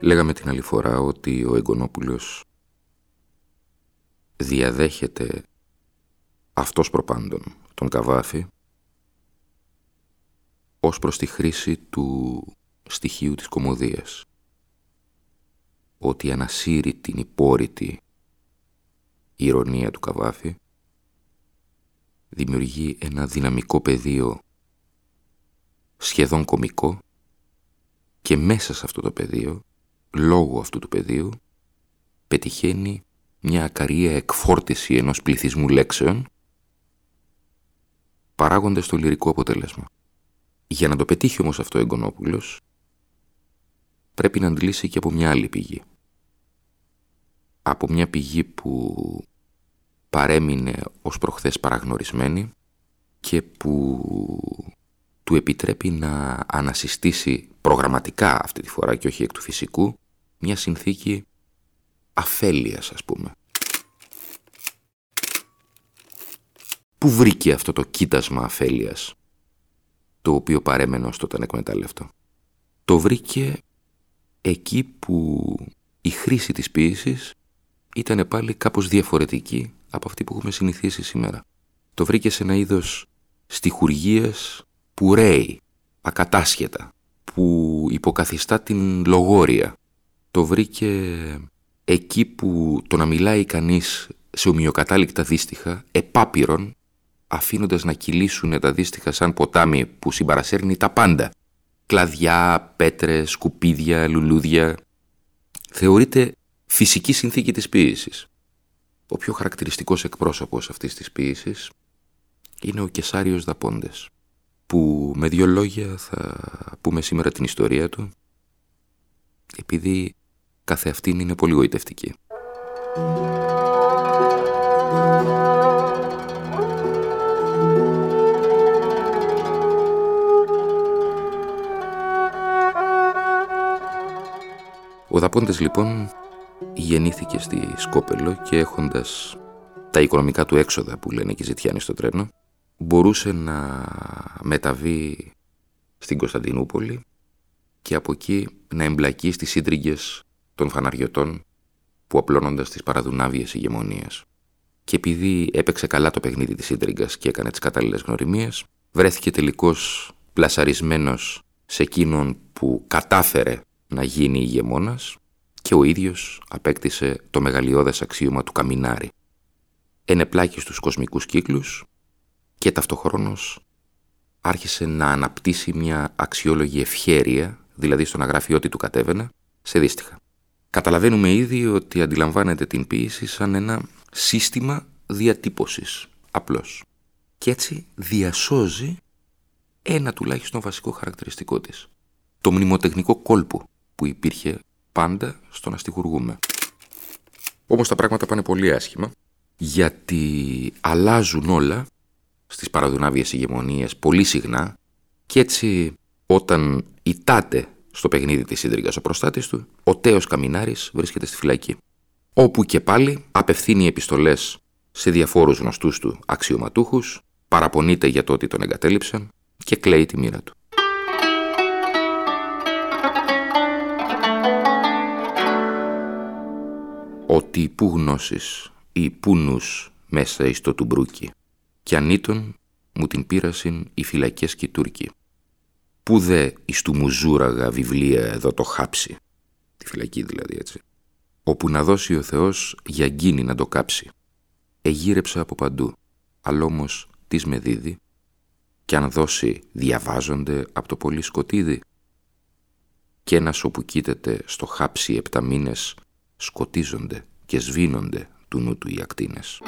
Λέγαμε την άλλη φορά ότι ο Εγκονόπουλος διαδέχεται αυτός προπάντων τον Καβάφη ως προς τη χρήση του στοιχείου της κομμωδίας. Ότι ανασύρει την υπόρρητη ηρωνία του Καβάφη δημιουργεί ένα δυναμικό πεδίο σχεδόν κομικό και μέσα σε αυτό το πεδίο λόγω αυτού του πεδίου πετυχαίνει μια ακαρία εκφόρτιση ενός πληθυσμού λέξεων παράγοντας το λυρικό αποτέλεσμα. Για να το πετύχει όμως αυτό ο Εγκονόπουλος πρέπει να αντλήσει και από μια άλλη πηγή. Από μια πηγή που παρέμεινε ως προχθές παραγνωρισμένη και που του επιτρέπει να ανασυστήσει προγραμματικά αυτή τη φορά και όχι εκ του φυσικού μια συνθήκη αφέλειας ας πούμε. Πού βρήκε αυτό το κοίτασμα αφέλειας το οποίο παρέμενε ως τότε εκμετάλλευτο. Το βρήκε εκεί που η χρήση της ποίησης ήταν πάλι κάπως διαφορετική από αυτή που έχουμε συνηθίσει σήμερα. Το βρήκε σε ένα είδος στιχουργίας που ρέει, ακατάσχετα, που υποκαθιστά την λογόρια. Το βρήκε εκεί που το να μιλάει κανείς σε ομοιοκατάληκτα δύστιχα, επάπειρον, αφήνοντας να κυλήσουν τα δύστιχα σαν ποτάμι που συμπαρασέρνει τα πάντα. Κλαδιά, πέτρες, σκουπίδια, λουλούδια. Θεωρείται φυσική συνθήκη της ποίησης. Ο πιο χαρακτηριστικός εκπρόσωπος αυτής της ποίησης είναι ο Κεσάριος Δαπόντες που με δύο λόγια θα πούμε σήμερα την ιστορία του επειδή κάθε αυτήν είναι πολύ γοητευτική. Ο Δαπόντες λοιπόν γεννήθηκε στη Σκόπελο και έχοντας τα οικονομικά του έξοδα που λένε και ζητιάνοι στο τρένο μπορούσε να μεταβεί στην Κωνσταντινούπολη και από εκεί να εμπλακεί στις σύντριγγες των φαναριωτών που απλώνοντας τις παραδουνάβιες ηγεμονίες. Και επειδή έπαιξε καλά το παιχνίδι της σύντριγκας και έκανε τις κατάλληλες γνωριμίες, βρέθηκε τελικώς πλασαρισμένος σε εκείνον που κατάφερε να γίνει ηγεμόνας και ο ίδιος απέκτησε το μεγαλειώδες αξίωμα του καμινάρι. Ενεπλάκη στους κοσμικούς κύκλους και ταυτοχρόνως άρχισε να αναπτύσσει μια αξιόλογη ευχέρεια, δηλαδή στον να γράφει ό,τι του κατέβαινε, σε δύστιχα. Καταλαβαίνουμε ήδη ότι αντιλαμβάνεται την ποίηση σαν ένα σύστημα διατύπωσης, απλώς. Και έτσι διασώζει ένα τουλάχιστον βασικό χαρακτηριστικό της. Το μνημοτεχνικό κόλπο που υπήρχε πάντα στο να στιχουργούμε. Όμως τα πράγματα πάνε πολύ άσχημα, γιατί αλλάζουν όλα στις παραδουνάβιες ηγεμονίες πολύ συχνά και έτσι όταν ητάται στο παιχνίδι της Σύντριγκας ο προστάτης του, ο Τέος Καμινάρης βρίσκεται στη φυλακή. Όπου και πάλι απευθύνει επιστολές σε διαφόρους γνωστούς του αξιωματούχους, παραπονείται για το ότι τον εγκατέλειψαν και κλαίει τη μοίρα του. Ότι που γνώσεις ή που νους μέσα εις το τουμπρούκι κι ανήτων μου την πήρασιν οι φυλακές και οι Τούρκοι. Πού δε εις του μουζούραγα βιβλία εδώ το χάψει, τη φυλακή δηλαδή έτσι. όπου να δώσει ο Θεός για γκίνη να το κάψει. Εγύρεψα από παντού, αλλά όμως τις με δίδει, και αν δώσει διαβάζονται από το πολύ σκοτίδι. Κι ένας όπου κοίταται στο χάψι επτά μήνες σκοτίζονται και σβήνονται του νου του οι ακτίνες.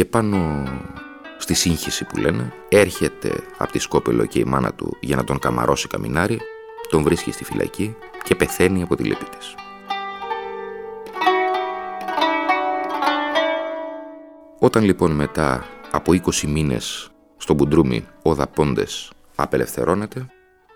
Και πάνω στη σύγχυση που λένε, έρχεται από τη Σκόπελο και η μάνα του για να τον καμαρώσει καμινάρι, τον βρίσκει στη φυλακή και πεθαίνει από τη λύπη της. Όταν λοιπόν μετά από 20 μήνες στον Μπουντρούμι ο Δαπόντες απελευθερώνεται,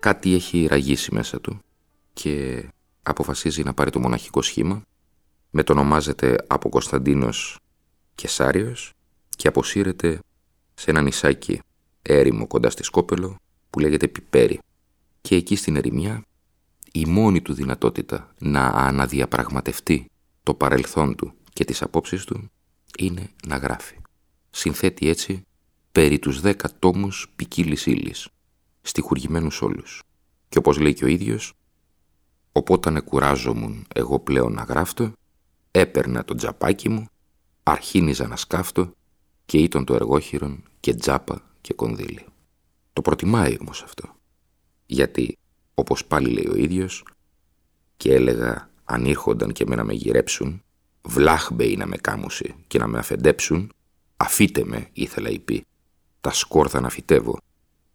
κάτι έχει ραγίσει μέσα του και αποφασίζει να πάρει το μοναχικό σχήμα, μετονομάζεται από Κωνσταντίνος Κεσάριος και αποσύρεται σε ένα νησάκι έρημο κοντά στη Σκόπελο που λέγεται Πιπέρι. Και εκεί στην ερημιά η μόνη του δυνατότητα να αναδιαπραγματευτεί το παρελθόν του και τις απόψεις του είναι να γράφει. Συνθέτει έτσι περί τους δέκα τόμους ποικίλης ύλης, στοιχουργημένους όλους. Και όπως λέει και ο ίδιος, «Οπότε κουράζομουν εγώ πλέον να γράφτω, έπαιρνα το τζαπάκι μου, αρχίνιζα να σκάφτω και ήταν το εργόχειρον και τζάπα και κονδύλι. Το προτιμάει όμως αυτό. Γιατί, όπως πάλι λέει ο ίδιος, και έλεγα αν ήρχονταν και με να με γυρέψουν, βλάχμπεϊ να με κάμουσε και να με αφεντέψουν, αφήτε με, ήθελα πει, τα σκόρδα να φυτεύω,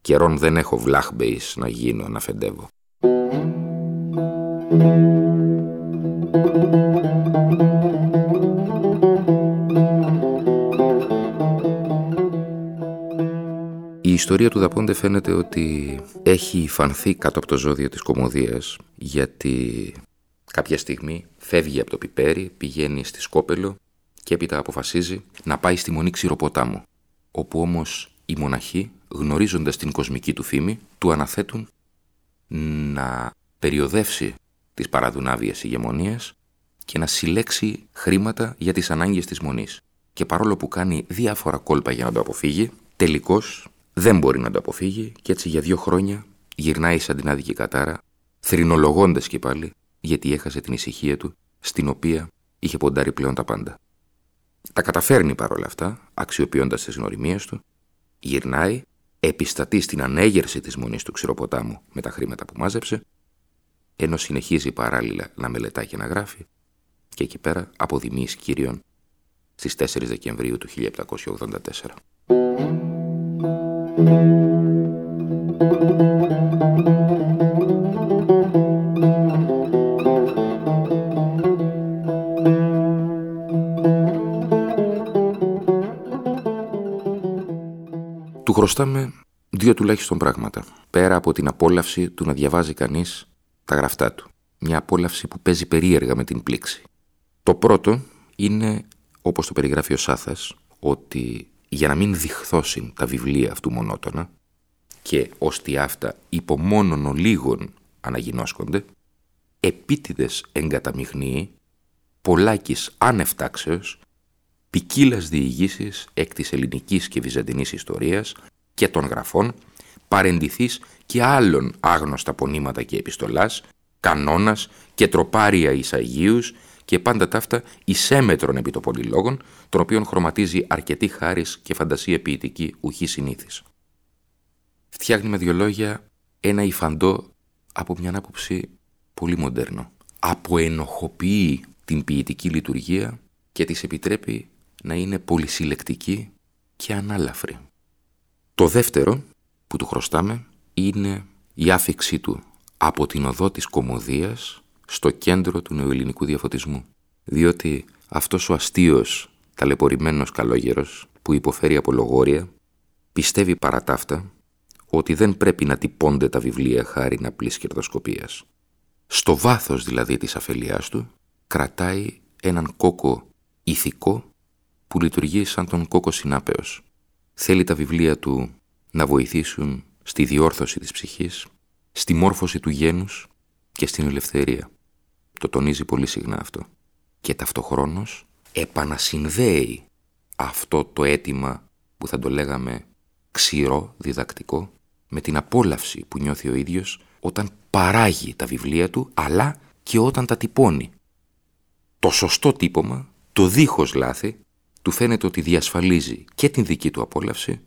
καιρόν δεν έχω βλάχμπεϊς να γίνω να φεντεύω. Η ιστορία του Δαπόντε φαίνεται ότι έχει φανθεί κάτω από το ζώδιο της κομμωδίας γιατί κάποια στιγμή φεύγει από το πιπέρι, πηγαίνει στη Σκόπελο και έπειτα αποφασίζει να πάει στη Μονή Ξηροποτάμου όπου όμως οι μοναχοί γνωρίζοντας την κοσμική του φήμη του αναθέτουν να περιοδεύσει τις παραδουνάβιες ηγεμονίες και να συλλέξει χρήματα για τις ανάγκες της Μονής. Και παρόλο που κάνει διάφορα κόλπα για να το αποφύγει, τελικώς δεν μπορεί να το αποφύγει και έτσι για δύο χρόνια γυρνάει σαν την άδικη κατάρα, θρηνολογώντας και πάλι γιατί έχασε την ησυχία του, στην οποία είχε ποντάρει πλέον τα πάντα. Τα καταφέρνει παρόλα αυτά, αξιοποιώντας τις γνωριμίες του, γυρνάει, επιστατεί στην ανέγερση της μονής του ξηροποτάμου με τα χρήματα που μάζεψε, ενώ συνεχίζει παράλληλα να μελετά και να γράφει, και εκεί πέρα αποδημεί κύριον στις 4 Δεκεμβρίου του 1784. Του χρωστάμε δύο τουλάχιστον πράγματα, πέρα από την απόλαυση του να διαβάζει κανείς τα γραφτά του. Μια απόλαυση που παίζει περίεργα με την πλήξη. Το πρώτο είναι, όπως το περιγράφει ο Σάθας, ότι για να μην διχθώσουν τα βιβλία αυτού μονότονα και ώστε αυτά υπό μόνον ολίγων αναγινώσκονται, επίτηδες εγκαταμειγνύει πολλάκις άνευτάξεως ποικίλα διηγήσεις εκ της ελληνικής και βυζαντινής ιστορίας και των γραφών, παρεντηθείς και άλλων άγνωστα πονήματα και επιστολάς, κανόνας και τροπάρια εισαγίους και πάντα ταύτα εισέμετρων επί των πολυλόγων, των οποίων χρωματίζει αρκετή χάρη και φαντασία ποιητική ουχή συνήθις. Φτιάχνει με δύο λόγια ένα υφαντό από μια άποψη πολύ μοντέρνο. Αποενοχοποιεί την ποιητική λειτουργία και της επιτρέπει να είναι πολυσυλλεκτική και ανάλαφρη. Το δεύτερο που του χρωστάμε είναι η άφηξή του από την οδό της κομμωδίας στο κέντρο του νεοελληνικού διαφωτισμού. Διότι αυτός ο αστείος, ταλαιπωρημένος καλόγερος που υποφέρει από λογόρια, πιστεύει παρατάφτα ότι δεν πρέπει να τυπώνται τα βιβλία χάρη να πλήσει κερδοσκοπίας. Στο βάθος δηλαδή της αφελιάς του κρατάει έναν κόκο ηθικό που λειτουργεί σαν τον κόκο συνάπεος. Θέλει τα βιβλία του να βοηθήσουν στη διόρθωση της ψυχής, στη μόρφωση του γένους και στην ελευθερία. Το τονίζει πολύ συχνά αυτό. Και ταυτοχρόνως επανασυνδέει αυτό το αίτημα που θα το λέγαμε ξηρό, διδακτικό, με την απόλαυση που νιώθει ο ίδιος όταν παράγει τα βιβλία του, αλλά και όταν τα τυπώνει. Το σωστό τύπομα, το δίχως λάθη, του φαίνεται ότι διασφαλίζει και την δική του απόλαυση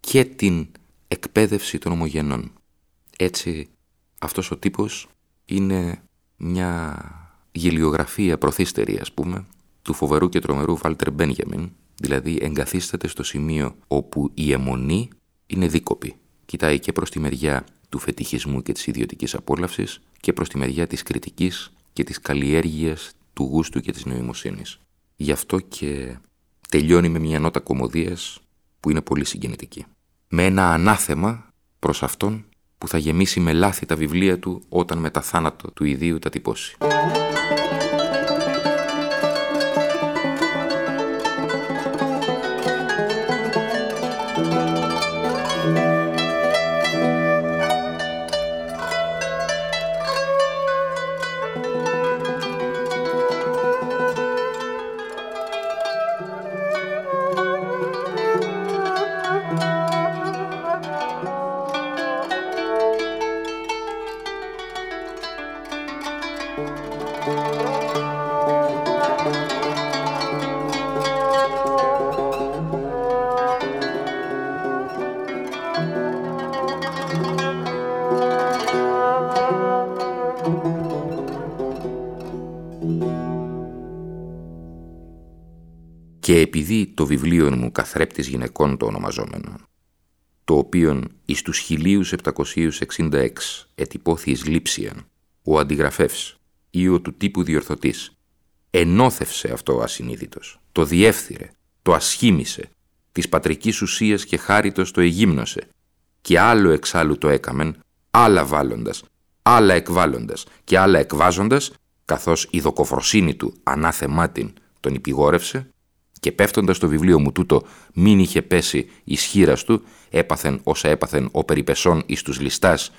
και την εκπαίδευση των ομογενών. Έτσι, αυτός ο τύπος είναι μια γελιογραφία προθύστερη, ας πούμε, του φοβερού και τρομερού Βάλτερ Μπένιαμιν, δηλαδή εγκαθίσταται στο σημείο όπου η αιμονή είναι δίκοπη. Κοιτάει και προς τη μεριά του φετιχισμού και της ιδιωτικής απόλαυσης και προς τη μεριά της κριτικής και της καλλιέργειας του γούστου και της νοημοσύνης. Γι' αυτό και τελειώνει με μια νότα κομμωδίας που είναι πολύ συγκινητική. Με ένα ανάθεμα προς αυτόν που θα γεμίσει με λάθη τα βιβλία του όταν με τα θάνατο του ιδίου τα τυπώσει. Και επειδή το βιβλίο μου καθρέπτης γυναικών το ονομαζόμενο, το οποίον εις τους 1766 ετυπώθη εις λήψιαν, ο αντιγραφεύς ή ο του τύπου διορθωτής, ενώθευσε αυτό ο ασυνείδητος, το διεύθυρε, το ασχήμισε, της πατρικής ουσίας και χάριτος το εγύμνωσε, και άλλο εξάλλου το έκαμεν, άλλα βάλλοντας, άλλα εκβάλλοντας και άλλα εκβάζοντας, καθώς η δοκοφροσύνη του ανάθεμάτιν τον υπηγόρευσε, και πέφτοντας το βιβλίο μου τούτο μην είχε πέσει ισχύρα του, έπαθεν όσα έπαθεν ο περιπεσόν εις τους ληστάς.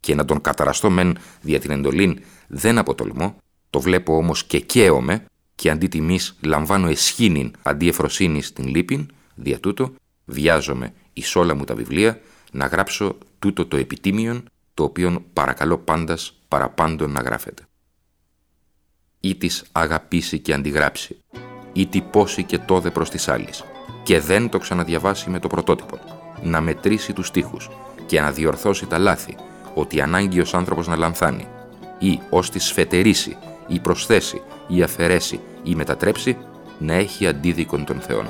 Και να τον καταραστώ μεν δια την εντολήν δεν αποτολμώ, το βλέπω όμως και καίομαι και αντί τιμής λαμβάνω εσχήνην αντί εφροσύνης στην λύπην, δια τούτο βιάζομαι εις όλα μου τα βιβλία να γράψω τούτο το επιτίμιον το οποίον παρακαλώ πάντας παραπάντων να γράφεται. Ή της αγαπήσει και αντιγράψει ή τυπώσει και τόδε προς της άλλης και δεν το ξαναδιαβάσει με το πρωτότυπο, να μετρήσει τους στίχους και να διορθώσει τα λάθη, ότι ανάγκη ως άνθρωπος να λανθάνει ή ως τη σφετερίσει ή προσθέσει ή αφαιρέσει ή μετατρέψει, να έχει αντίδικον των Θεών.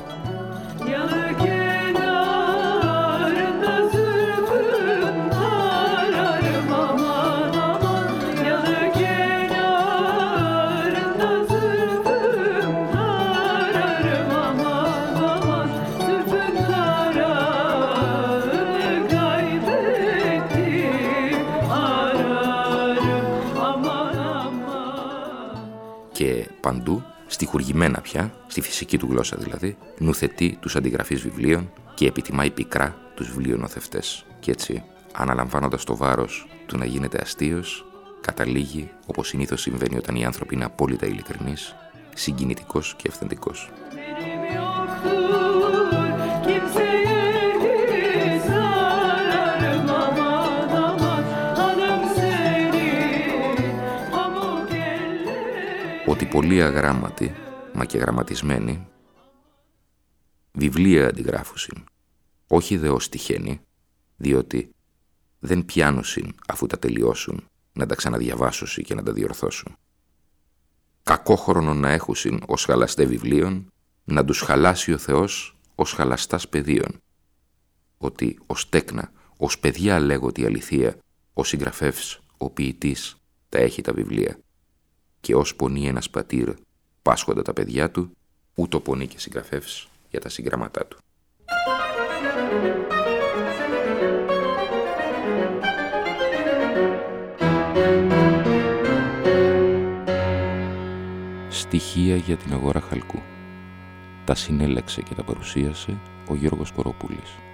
Παντού, στοιχουργημένα πια, στη φυσική του γλώσσα δηλαδή, νουθετεί τους αντιγραφείς βιβλίων και επιτιμάει πικρά τους βιβλιονοθευτές. Και έτσι, αναλαμβάνοντας το βάρος του να γίνεται αστείος, καταλήγει, όπως συνήθως συμβαίνει όταν οι άνθρωποι είναι απόλυτα ειλικρινείς, συγκινητικός και αυθεντικός. Ότι πολλοί αγράμματοι, μα και γραμματισμένοι, βιβλία αντιγράφουσιν, όχι δε ως τυχαίνει, διότι δεν πιάνουσιν αφού τα τελειώσουν να τα ξαναδιαβάσουσιν και να τα διορθώσουν. Κακό χρόνο να έχουσιν ως χαλαστέ βιβλίων, να τους χαλάσει ο Θεός ως χαλαστάς παιδίων, ότι ως τέκνα, ως παιδιά λέγω η αληθεία, ο συγγραφεύς, ο ποιητής, τα έχει τα βιβλία και ως πονεί ένας πατήρ πάσχοντα τα παιδιά του, ούτω πονεί και συγγραφεύς για τα συγγραμματά του. Στοιχεία για την αγορά χαλκού. Τα συνέλεξε και τα παρουσίασε ο Γιώργος Κοροπούλης.